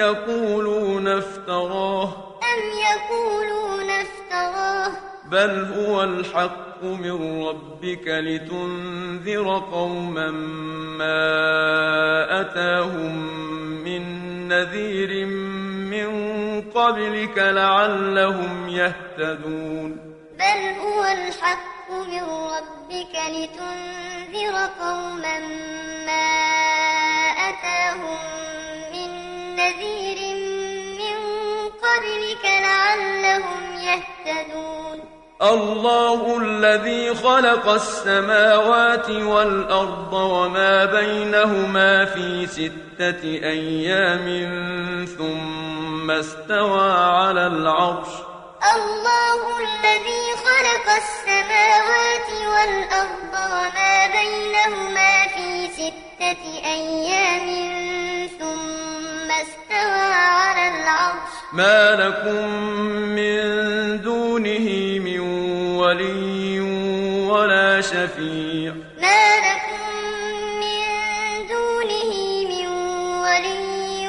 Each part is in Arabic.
يقولون افتراه. أم يقولون افتراه؟ بل هو الحق من ربك لتنذر قوما ما أتاهم من نذير من قبلك لعلهم يهتدون. بل هو الحق من ربك لتنذر قوما ما أتاهم لعلهم يهتدون. الله الذي خلق السماوات والأرض وما بينهما في ستة أيام ثم استوى على العرش. الله الذي خلق السماوات والأرض وما بينهما في ستة أيام ما لكم من دونه من ولي ولا شفيع ما لكم من دونه من ولي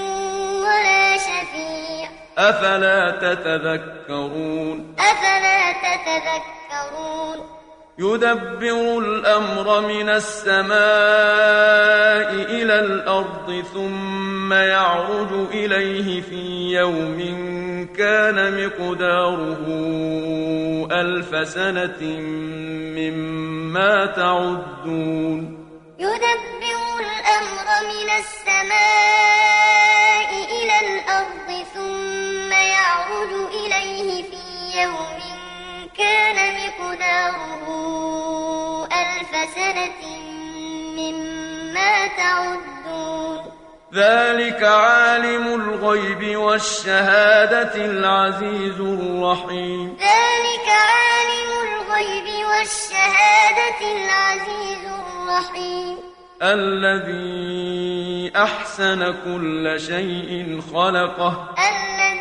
ولا شفيع أفلا تتذكرون أفلا تتذكرون يدبر الأمر من السماء إلى الأرض ثم يعرج إليه في يوم كان مقداره ألف سنة مما تعدون. يدبر الأمر من السماء إلى الأرض ثم يعرج إليه في يوم كان مقداره ألف سنة مما تعدون. ذلك عالم الغيب والشهادة العزيز الرحيم. ذلك عالم الغيب والشهادة العزيز الرحيم. الذي أحسن كل شيء خلقه. الذي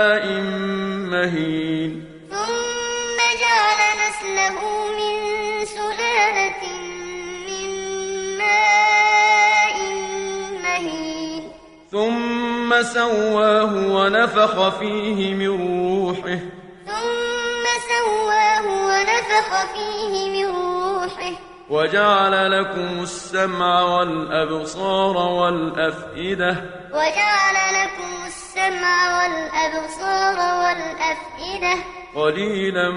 سواه ونفخ فيه من روحه. ثم سواه ونفخ فيه من روحه. وجعل لكم السمع والأبصار والأفئدة. وجعل لكم السمع والأبصار والأفئدة. قليلا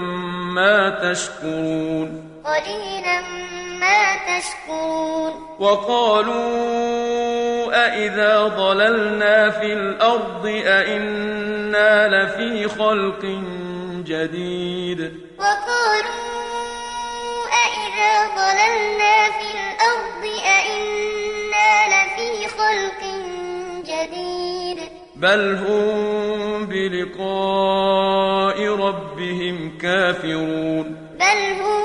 ما تشكرون. قليلا ما تشكرون وقالوا أإذا ضللنا في الأرض أإنا لفي خلق جديد. وقالوا أإذا ضللنا في الأرض أإنا لفي خلق جديد. بل هم بلقاء ربهم كافرون. بل هم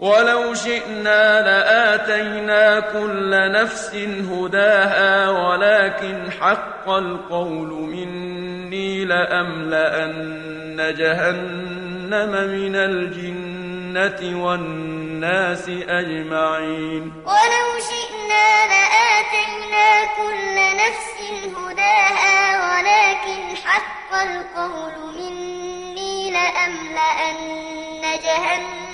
ولو شئنا لآتينا كل نفس هداها ولكن حق القول مني لأملأن جهنم من الجنة والناس أجمعين. ولو شئنا لآتينا كل نفس هداها ولكن حق القول مني لأملأن جهنم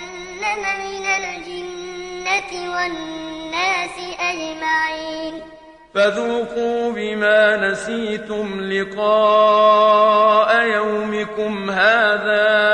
من الجنة والناس أجمعين. فذوقوا بما نسيتم لقاء يومكم هذا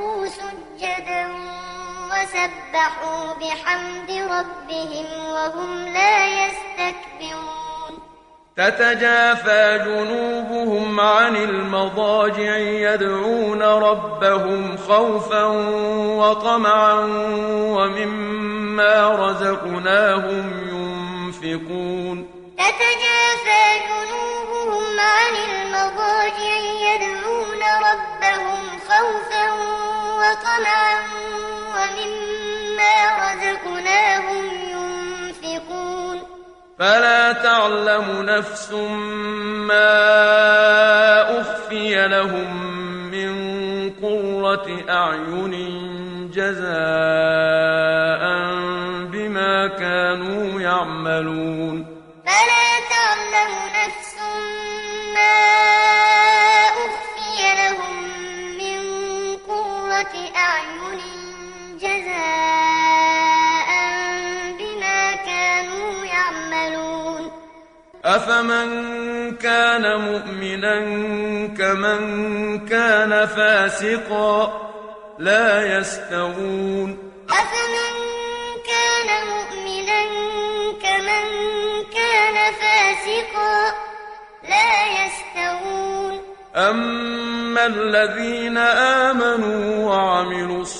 خروا سجدا وسبحوا بحمد ربهم وهم لا يستكبرون. تتجافى جنوبهم عن المضاجع يدعون ربهم خوفا وطمعا ومما رزقناهم ينفقون. تتجافى جنوبهم عن وطمعا ومما رزقناهم ينفقون فلا تعلم نفس ما أخفي لهم من قرة أعين جزاء بما كانوا يعملون فلا تعلم نفس ما أفمن كان مؤمنا كمن كان فاسقا لا يستوون أفمن كان مؤمنا كمن كان فاسقا لا يستوون أما الذين آمنوا وعملوا الصالحات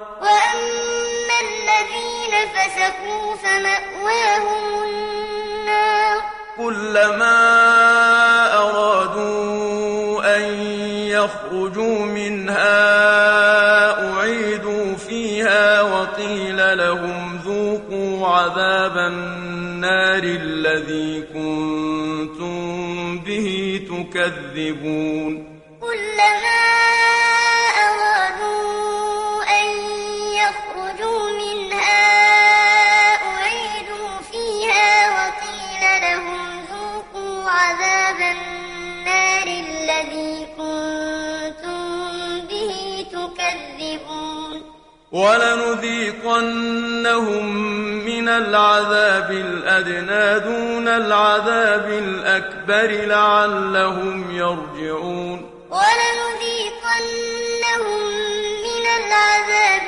الذين فسقوا فمأواهم النار. كلما أرادوا أن يخرجوا منها أعيدوا فيها وقيل لهم ذوقوا عذاب النار الذي كنتم به تكذبون. كلما عذاب النار الذي كنتم به تكذبون. ولنذيقنهم من العذاب الأدنى دون العذاب الأكبر لعلهم يرجعون. ولنذيقنهم من العذاب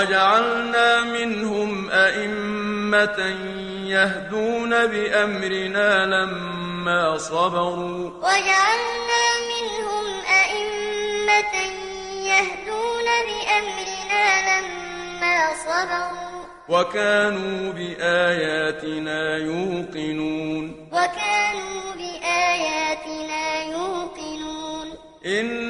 وجعلنا منهم أئمة يهدون بأمرنا لما صبروا. وجعلنا منهم أئمة يهدون بأمرنا لما صبروا. وكانوا بآياتنا يوقنون. وكانوا بآياتنا يوقنون. إن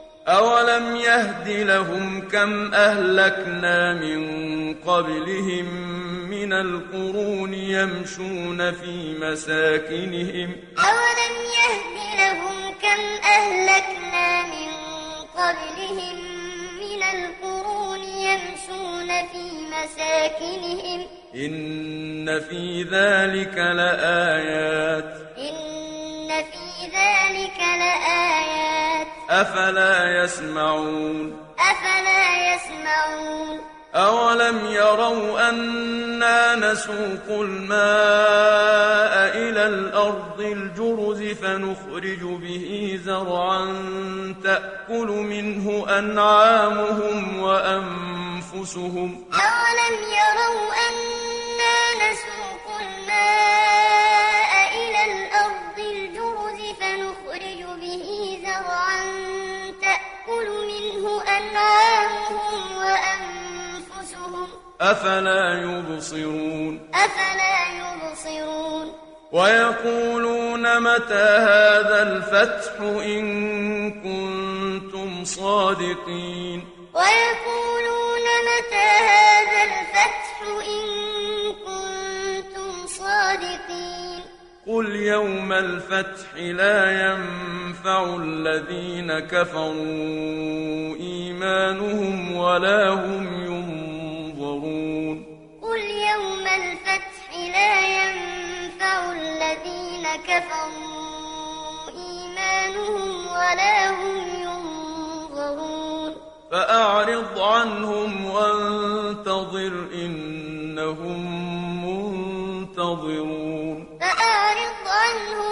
أولم يهد لهم كم أهلكنا من قبلهم من القرون يمشون في مساكنهم أولم يهد لهم كم أهلكنا من قبلهم من القرون يمشون في مساكنهم إن في ذلك لآيات أفلا يسمعون؟ أفلا يسمعون؟ أولم يروا أنا نسوق الماء إلى الأرض الجرز فنخرج به زرعا تأكل منه أنعامهم وأنفسهم؟ أولم يروا أنا أفلا يبصرون؟ أفلا يبصرون؟ ويقولون متى هذا الفتح إن كنتم صادقين؟ ويقولون متى هذا الفتح إن كنتم صادقين؟ قل يوم الفتح لا ينفع الذين كفروا إيمانهم ولا هم ينظرون. لا ينفع الذين كفروا إيمانهم ولا هم ينظرون. فأعرض عنهم وانتظر إنهم منتظرون. فأعرض عنهم